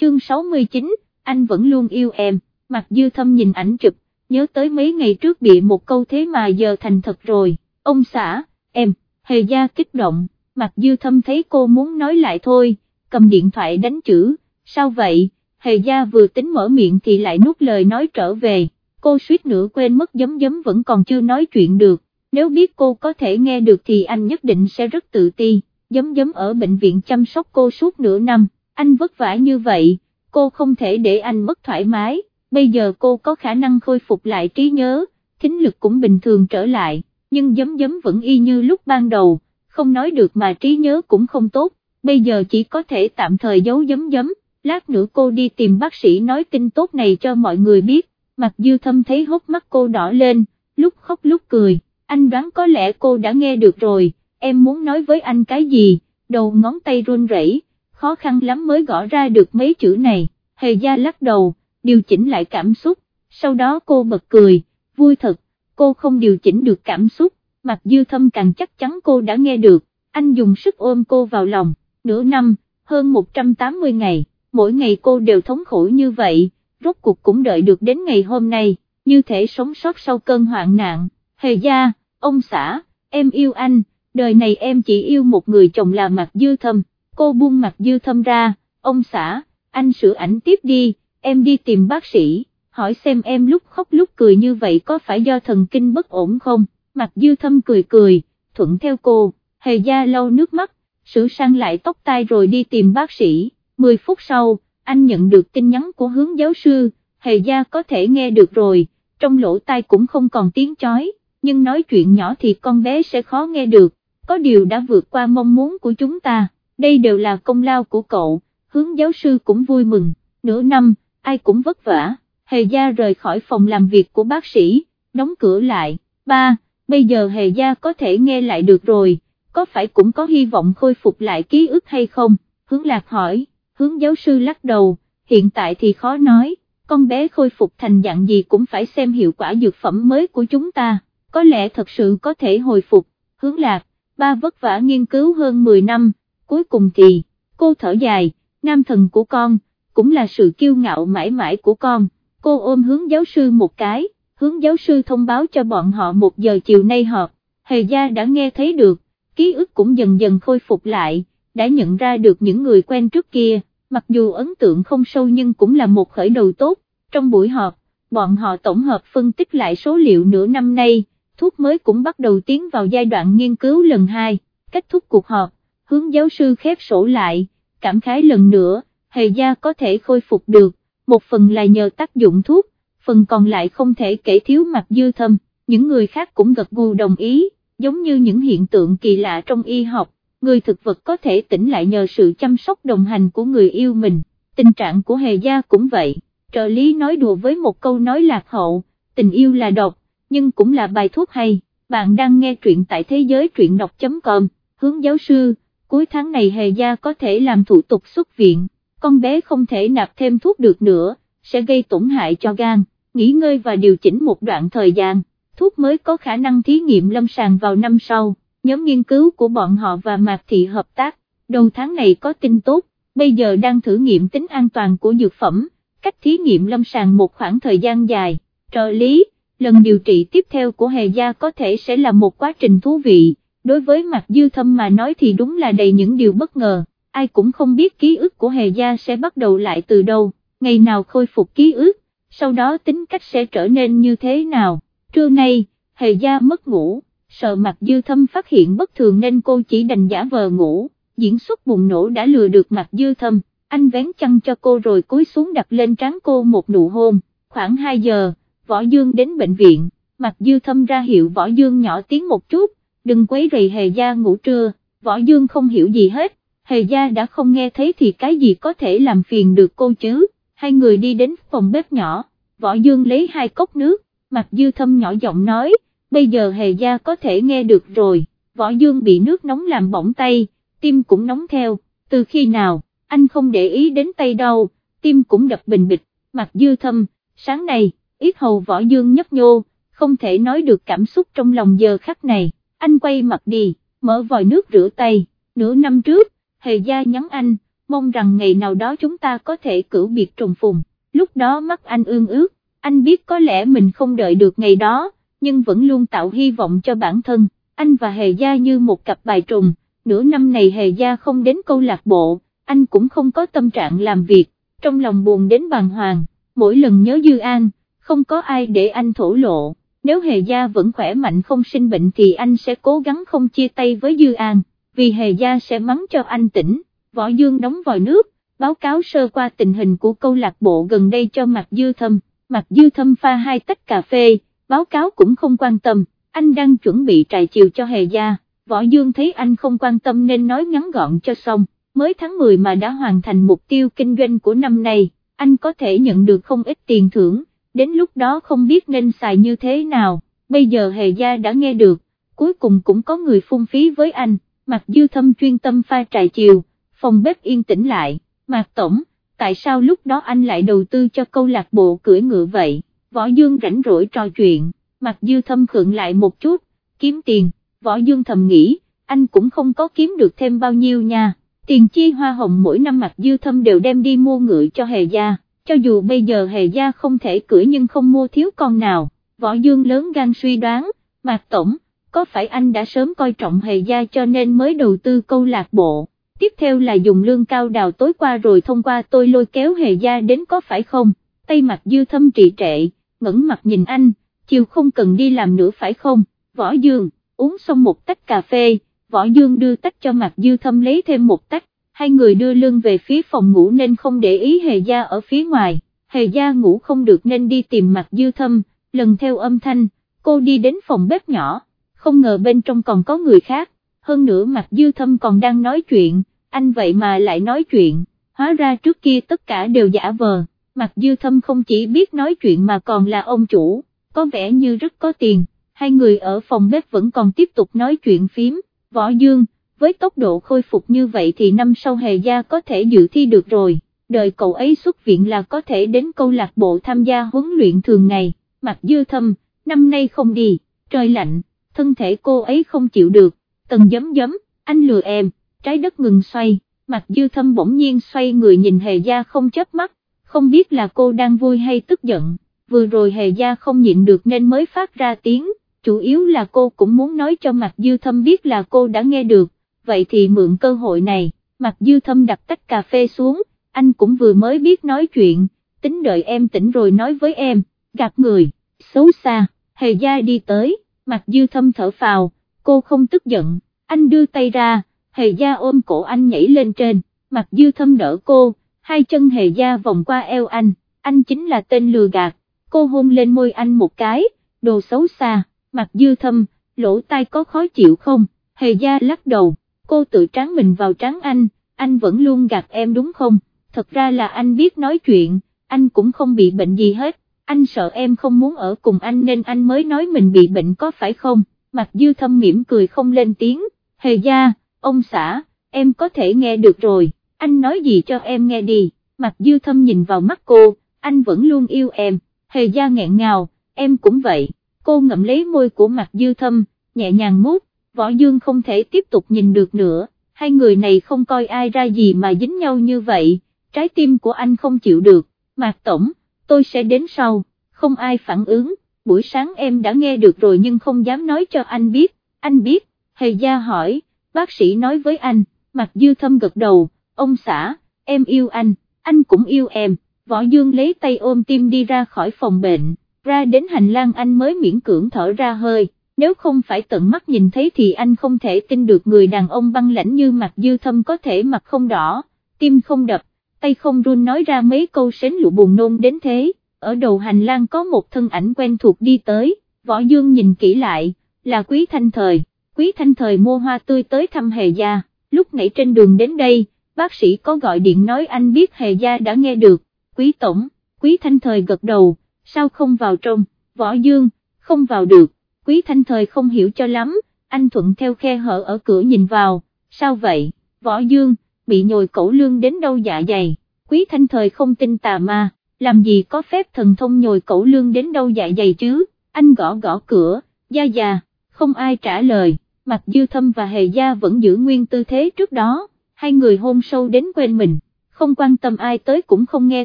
chương 69, anh vẫn luôn yêu em, mặt dư thâm nhìn ảnh chụp, nhớ tới mấy ngày trước bị một câu thế mà giờ thành thật rồi, ông xã, em, hề gia kích động, mặt dư thâm thấy cô muốn nói lại thôi, cầm điện thoại đánh chữ, sao vậy, hề gia vừa tính mở miệng thì lại nuốt lời nói trở về, cô suýt nữa quên mất giấm giấm vẫn còn chưa nói chuyện được, nếu biết cô có thể nghe được thì anh nhất định sẽ rất tự ti, giấm giấm ở bệnh viện chăm sóc cô suốt nửa năm, anh vất vả như vậy, cô không thể để anh mất thoải mái, bây giờ cô có khả năng khôi phục lại trí nhớ, thính lực cũng bình thường trở lại, nhưng giấm giấm vẫn y như lúc ban đầu, không nói được mà trí nhớ cũng không tốt, bây giờ chỉ có thể tạm thời giấu giấm giấm, lát nữa cô đi tìm bác sĩ nói tin tốt này cho mọi người biết, mặt dư thâm thấy hốc mắt cô đỏ lên, lúc khóc lúc cười, anh đoán có lẽ cô đã nghe được rồi, em muốn nói với anh cái gì, đầu ngón tay run rẩy, khó khăn lắm mới gõ ra được mấy chữ này, hề gia lắc đầu, điều chỉnh lại cảm xúc, sau đó cô bật cười, vui thật, cô không điều chỉnh được cảm xúc, mặt dư thâm càng chắc chắn cô đã nghe được, anh dùng sức ôm cô vào lòng, nửa năm, hơn 180 ngày, mỗi ngày cô đều thống khổ như vậy, rốt cuộc cũng đợi được đến ngày hôm nay, như thể sống sót sau cơn hoạn nạn, hề gia, ông xã, em yêu anh, đời này em chỉ yêu một người chồng là mặt dư thâm, cô buông mặt dư thâm ra, ông xã, anh sửa ảnh tiếp đi, em đi tìm bác sĩ, hỏi xem em lúc khóc lúc cười như vậy có phải do thần kinh bất ổn không, mặt dư thâm cười cười, thuận theo cô, hề gia lau nước mắt, sửa sang lại tóc tai rồi đi tìm bác sĩ, 10 phút sau, anh nhận được tin nhắn của hướng giáo sư, hề gia có thể nghe được rồi, trong lỗ tai cũng không còn tiếng chói, nhưng nói chuyện nhỏ thì con bé sẽ khó nghe được, có điều đã vượt qua mong muốn của chúng ta, đây đều là công lao của cậu, hướng giáo sư cũng vui mừng, nửa năm, ai cũng vất vả, hề gia rời khỏi phòng làm việc của bác sĩ, đóng cửa lại, ba, bây giờ hề gia có thể nghe lại được rồi, có phải cũng có hy vọng khôi phục lại ký ức hay không, hướng lạc hỏi, hướng giáo sư lắc đầu, hiện tại thì khó nói, con bé khôi phục thành dạng gì cũng phải xem hiệu quả dược phẩm mới của chúng ta, có lẽ thật sự có thể hồi phục, hướng lạc, ba vất vả nghiên cứu hơn 10 năm, cuối cùng thì, cô thở dài, nam thần của con, cũng là sự kiêu ngạo mãi mãi của con, cô ôm hướng giáo sư một cái, hướng giáo sư thông báo cho bọn họ một giờ chiều nay họp, hề gia đã nghe thấy được, ký ức cũng dần dần khôi phục lại, đã nhận ra được những người quen trước kia, mặc dù ấn tượng không sâu nhưng cũng là một khởi đầu tốt, trong buổi họp, bọn họ tổng hợp phân tích lại số liệu nửa năm nay, thuốc mới cũng bắt đầu tiến vào giai đoạn nghiên cứu lần 2, kết thúc cuộc họp, hướng giáo sư khép sổ lại, cảm khái lần nữa, hề gia có thể khôi phục được, một phần là nhờ tác dụng thuốc, phần còn lại không thể kể thiếu mặt dư thâm, những người khác cũng gật gù đồng ý, giống như những hiện tượng kỳ lạ trong y học, người thực vật có thể tỉnh lại nhờ sự chăm sóc đồng hành của người yêu mình, tình trạng của hề gia cũng vậy, trợ lý nói đùa với một câu nói lạc hậu, tình yêu là độc, nhưng cũng là bài thuốc hay, bạn đang nghe truyện tại thế giới truyện đọc.com, hướng giáo sư, cuối tháng này hề gia có thể làm thủ tục xuất viện, con bé không thể nạp thêm thuốc được nữa, sẽ gây tổn hại cho gan, nghỉ ngơi và điều chỉnh một đoạn thời gian, thuốc mới có khả năng thí nghiệm lâm sàng vào năm sau, nhóm nghiên cứu của bọn họ và Mạc Thị hợp tác, đầu tháng này có tin tốt, bây giờ đang thử nghiệm tính an toàn của dược phẩm, cách thí nghiệm lâm sàng một khoảng thời gian dài, trợ lý, lần điều trị tiếp theo của hề gia có thể sẽ là một quá trình thú vị, đối với mặt dư thâm mà nói thì đúng là đầy những điều bất ngờ, ai cũng không biết ký ức của hề gia sẽ bắt đầu lại từ đâu, ngày nào khôi phục ký ức, sau đó tính cách sẽ trở nên như thế nào, trưa nay, hề gia mất ngủ, sợ mặt dư thâm phát hiện bất thường nên cô chỉ đành giả vờ ngủ, diễn xuất bùng nổ đã lừa được mặt dư thâm, anh vén chăn cho cô rồi cúi xuống đặt lên trán cô một nụ hôn, khoảng 2 giờ, Võ Dương đến bệnh viện, mặt dư thâm ra hiệu Võ Dương nhỏ tiếng một chút, đừng quấy rầy hề gia ngủ trưa, Võ Dương không hiểu gì hết, hề gia đã không nghe thấy thì cái gì có thể làm phiền được cô chứ, hai người đi đến phòng bếp nhỏ, Võ Dương lấy hai cốc nước, mặt dư thâm nhỏ giọng nói, bây giờ hề gia có thể nghe được rồi, Võ Dương bị nước nóng làm bỏng tay, tim cũng nóng theo, từ khi nào, anh không để ý đến tay đâu, tim cũng đập bình bịch, mặt dư thâm, sáng nay, ít hầu võ dương nhấp nhô, không thể nói được cảm xúc trong lòng giờ khắc này, anh quay mặt đi, mở vòi nước rửa tay, nửa năm trước, hề gia nhắn anh, mong rằng ngày nào đó chúng ta có thể cử biệt trùng phùng, lúc đó mắt anh ương ước, anh biết có lẽ mình không đợi được ngày đó, nhưng vẫn luôn tạo hy vọng cho bản thân, anh và Hề Gia như một cặp bài trùng, nửa năm này Hề Gia không đến câu lạc bộ, anh cũng không có tâm trạng làm việc, trong lòng buồn đến bàng hoàng, mỗi lần nhớ Dư An, không có ai để anh thổ lộ, nếu Hề Gia vẫn khỏe mạnh không sinh bệnh thì anh sẽ cố gắng không chia tay với Dư An, vì Hề Gia sẽ mắng cho anh tỉnh, Võ Dương đóng vòi nước, báo cáo sơ qua tình hình của câu lạc bộ gần đây cho Mạc Dư Thâm, Mạc Dư Thâm pha hai tách cà phê, báo cáo cũng không quan tâm, anh đang chuẩn bị trại chiều cho Hề Gia, Võ Dương thấy anh không quan tâm nên nói ngắn gọn cho xong, mới tháng 10 mà đã hoàn thành mục tiêu kinh doanh của năm nay, anh có thể nhận được không ít tiền thưởng, đến lúc đó không biết nên xài như thế nào, bây giờ Hề Gia đã nghe được, cuối cùng cũng có người phung phí với anh, Mặc Dư Thâm chuyên tâm pha trà chiều, phòng bếp yên tĩnh lại, Mạc Tổng, tại sao lúc đó anh lại đầu tư cho câu lạc bộ cưỡi ngựa vậy, Võ Dương rảnh rỗi trò chuyện, Mặc Dư Thâm khượng lại một chút, kiếm tiền, Võ Dương thầm nghĩ, anh cũng không có kiếm được thêm bao nhiêu nha, tiền chi hoa hồng mỗi năm Mặc Dư Thâm đều đem đi mua ngựa cho Hề Gia, cho dù bây giờ Hề Gia không thể cưỡi nhưng không mua thiếu con nào, Võ Dương lớn gan suy đoán, Mạc Tổng, có phải anh đã sớm coi trọng Hề Gia cho nên mới đầu tư câu lạc bộ? tiếp theo là dùng lương cao đào tối qua rồi thông qua tôi lôi kéo hề gia đến có phải không, tay mặt dư thâm trị trệ, ngẩng mặt nhìn anh, chiều không cần đi làm nữa phải không, võ dương, uống xong một tách cà phê, võ dương đưa tách cho mặt dư thâm lấy thêm một tách, hai người đưa lưng về phía phòng ngủ nên không để ý hề gia ở phía ngoài, hề gia ngủ không được nên đi tìm mặt dư thâm, lần theo âm thanh, cô đi đến phòng bếp nhỏ, không ngờ bên trong còn có người khác hơn nữa mặt dư thâm còn đang nói chuyện, anh vậy mà lại nói chuyện, hóa ra trước kia tất cả đều giả vờ, mặt dư thâm không chỉ biết nói chuyện mà còn là ông chủ, có vẻ như rất có tiền, hai người ở phòng bếp vẫn còn tiếp tục nói chuyện phím, võ dương, với tốc độ khôi phục như vậy thì năm sau hề gia có thể dự thi được rồi, đợi cậu ấy xuất viện là có thể đến câu lạc bộ tham gia huấn luyện thường ngày, mặt dư thâm, năm nay không đi, trời lạnh, thân thể cô ấy không chịu được, tần giấm giấm, anh lừa em, trái đất ngừng xoay, mặt dư thâm bỗng nhiên xoay người nhìn hề gia không chớp mắt, không biết là cô đang vui hay tức giận, vừa rồi hề gia không nhịn được nên mới phát ra tiếng, chủ yếu là cô cũng muốn nói cho mặt dư thâm biết là cô đã nghe được, vậy thì mượn cơ hội này, mặt dư thâm đặt tách cà phê xuống, anh cũng vừa mới biết nói chuyện, tính đợi em tỉnh rồi nói với em, gạt người, xấu xa, hề gia đi tới, mặt dư thâm thở phào, cô không tức giận, anh đưa tay ra, hề gia ôm cổ anh nhảy lên trên, mặt dư thâm đỡ cô, hai chân hề gia vòng qua eo anh, anh chính là tên lừa gạt, cô hôn lên môi anh một cái, đồ xấu xa, mặt dư thâm, lỗ tai có khó chịu không, hề gia lắc đầu, cô tự tráng mình vào trắng anh, anh vẫn luôn gạt em đúng không, thật ra là anh biết nói chuyện, anh cũng không bị bệnh gì hết, anh sợ em không muốn ở cùng anh nên anh mới nói mình bị bệnh có phải không? mặt dư thâm mỉm cười không lên tiếng, hề gia, ông xã, em có thể nghe được rồi, anh nói gì cho em nghe đi, mặt dư thâm nhìn vào mắt cô, anh vẫn luôn yêu em, hề gia nghẹn ngào, em cũng vậy, cô ngậm lấy môi của mặt dư thâm, nhẹ nhàng mút, võ dương không thể tiếp tục nhìn được nữa, hai người này không coi ai ra gì mà dính nhau như vậy, trái tim của anh không chịu được, mạc tổng, tôi sẽ đến sau, không ai phản ứng buổi sáng em đã nghe được rồi nhưng không dám nói cho anh biết, anh biết, hề gia hỏi, bác sĩ nói với anh, mặt dư thâm gật đầu, ông xã, em yêu anh, anh cũng yêu em, võ dương lấy tay ôm tim đi ra khỏi phòng bệnh, ra đến hành lang anh mới miễn cưỡng thở ra hơi, nếu không phải tận mắt nhìn thấy thì anh không thể tin được người đàn ông băng lãnh như mặt dư thâm có thể mặt không đỏ, tim không đập, tay không run nói ra mấy câu sến lụ buồn nôn đến thế. Ở đầu hành lang có một thân ảnh quen thuộc đi tới, võ dương nhìn kỹ lại, là quý thanh thời, quý thanh thời mua hoa tươi tới thăm hề gia, lúc nãy trên đường đến đây, bác sĩ có gọi điện nói anh biết hề gia đã nghe được, quý tổng, quý thanh thời gật đầu, sao không vào trong, võ dương, không vào được, quý thanh thời không hiểu cho lắm, anh thuận theo khe hở ở cửa nhìn vào, sao vậy, võ dương, bị nhồi cẩu lương đến đâu dạ dày, quý thanh thời không tin tà ma làm gì có phép thần thông nhồi cẩu lương đến đâu dạ dày chứ, anh gõ gõ cửa, gia già, không ai trả lời, mặt dư thâm và hề gia vẫn giữ nguyên tư thế trước đó, hai người hôn sâu đến quên mình, không quan tâm ai tới cũng không nghe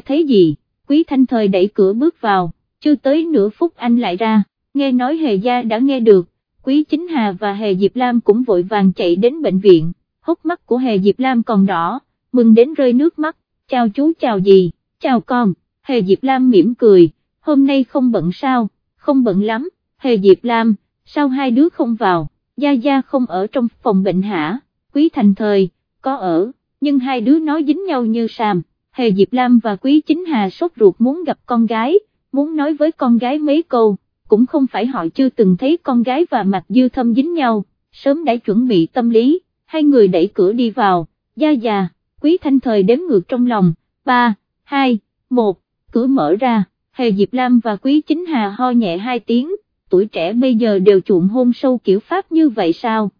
thấy gì, quý thanh thời đẩy cửa bước vào, chưa tới nửa phút anh lại ra, nghe nói hề gia đã nghe được, quý chính hà và hề Diệp Lam cũng vội vàng chạy đến bệnh viện, hốc mắt của hề Diệp Lam còn đỏ, mừng đến rơi nước mắt, chào chú chào gì, chào con, hề Diệp Lam mỉm cười, hôm nay không bận sao, không bận lắm, hề Diệp Lam, sao hai đứa không vào, Gia Gia không ở trong phòng bệnh hả, quý thành thời, có ở, nhưng hai đứa nói dính nhau như sàm, hề Diệp Lam và quý chính hà sốt ruột muốn gặp con gái, muốn nói với con gái mấy câu, cũng không phải họ chưa từng thấy con gái và mặt dư thâm dính nhau, sớm đã chuẩn bị tâm lý, hai người đẩy cửa đi vào, Gia già quý thanh thời đếm ngược trong lòng, 3, 2, 1, cửa mở ra, hề Diệp Lam và quý chính hà ho nhẹ hai tiếng, tuổi trẻ bây giờ đều chuộng hôn sâu kiểu Pháp như vậy sao,